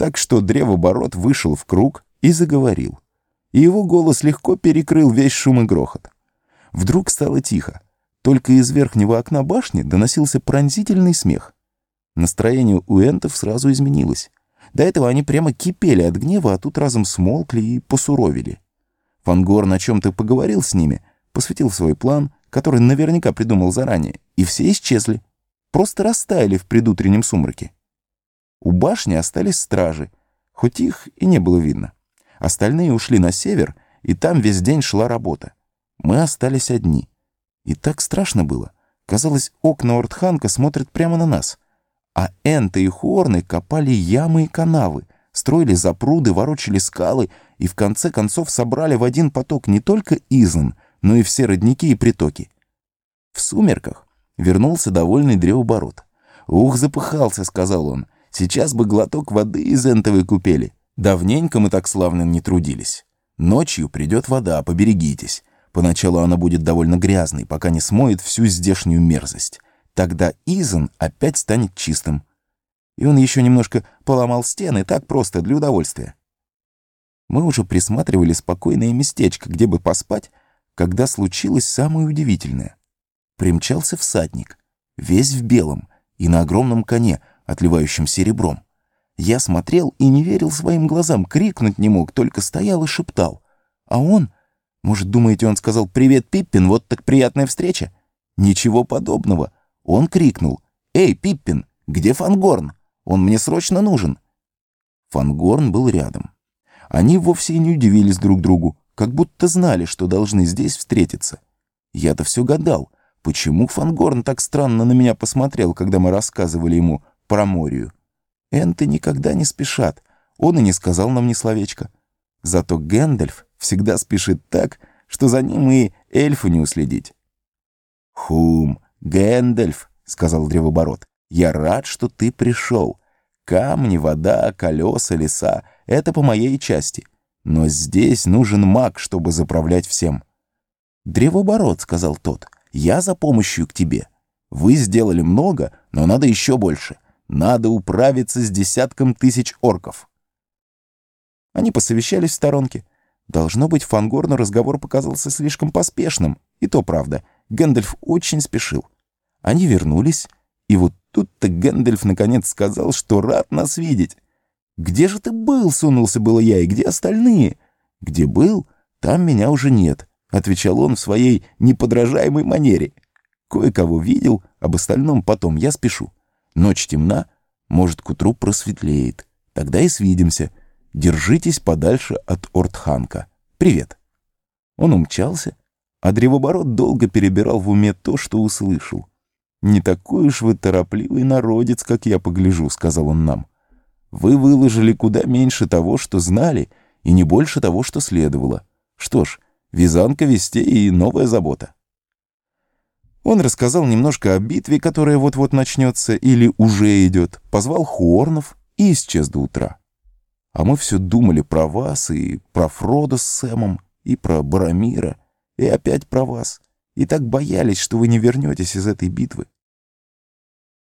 Так что древоборот вышел в круг и заговорил. И его голос легко перекрыл весь шум и грохот. Вдруг стало тихо. Только из верхнего окна башни доносился пронзительный смех. Настроение у энтов сразу изменилось. До этого они прямо кипели от гнева, а тут разом смолкли и посуровили. Фангор на чем-то поговорил с ними, посвятил свой план, который наверняка придумал заранее, и все исчезли. Просто растаяли в предутреннем сумраке. У башни остались стражи, хоть их и не было видно. Остальные ушли на север, и там весь день шла работа. Мы остались одни. И так страшно было. Казалось, окна Ортханка смотрят прямо на нас. А энты и хорны копали ямы и канавы, строили запруды, ворочали скалы и в конце концов собрали в один поток не только Изн, но и все родники и притоки. В сумерках вернулся довольный древоборот. «Ух, запыхался», — сказал он. «Сейчас бы глоток воды из энтовой купели. Давненько мы так славно не трудились. Ночью придет вода, поберегитесь. Поначалу она будет довольно грязной, пока не смоет всю здешнюю мерзость. Тогда Изен опять станет чистым. И он еще немножко поломал стены, так просто, для удовольствия. Мы уже присматривали спокойное местечко, где бы поспать, когда случилось самое удивительное. Примчался всадник, весь в белом и на огромном коне, отливающем серебром. Я смотрел и не верил своим глазам, крикнуть не мог, только стоял и шептал. А он... Может, думаете, он сказал «Привет, Пиппин, вот так приятная встреча»? Ничего подобного. Он крикнул «Эй, Пиппин, где Фангорн? Он мне срочно нужен». Фангорн был рядом. Они вовсе не удивились друг другу, как будто знали, что должны здесь встретиться. Я-то все гадал, почему Фангорн так странно на меня посмотрел, когда мы рассказывали ему про Морию. Энты никогда не спешат, он и не сказал нам ни словечка. Зато Гэндальф всегда спешит так, что за ним и эльфу не уследить. «Хум, Гэндальф», — сказал древоборот, — «я рад, что ты пришел. Камни, вода, колеса, леса — это по моей части. Но здесь нужен маг, чтобы заправлять всем». «Древоборот», — сказал тот, — «я за помощью к тебе. Вы сделали много, но надо еще больше. Надо управиться с десятком тысяч орков». Они посовещались в сторонке. Должно быть, Фангорну разговор показался слишком поспешным. И то правда, Гэндальф очень спешил. Они вернулись, и вот тут-то Гэндальф наконец сказал, что рад нас видеть. «Где же ты был?» — сунулся было я, «и где остальные?» «Где был, там меня уже нет», — отвечал он в своей неподражаемой манере. «Кое-кого видел, об остальном потом, я спешу. Ночь темна, может, к утру просветлеет. Тогда и свидимся». Держитесь подальше от Ортханка. Привет. Он умчался, а древоборот долго перебирал в уме то, что услышал. «Не такой уж вы торопливый народец, как я погляжу», — сказал он нам. «Вы выложили куда меньше того, что знали, и не больше того, что следовало. Что ж, вязанка вестей и новая забота». Он рассказал немножко о битве, которая вот-вот начнется или уже идет, позвал Хуорнов и исчез до утра. А мы все думали про вас и про Фрода с Сэмом, и про Барамира, и опять про вас. И так боялись, что вы не вернетесь из этой битвы.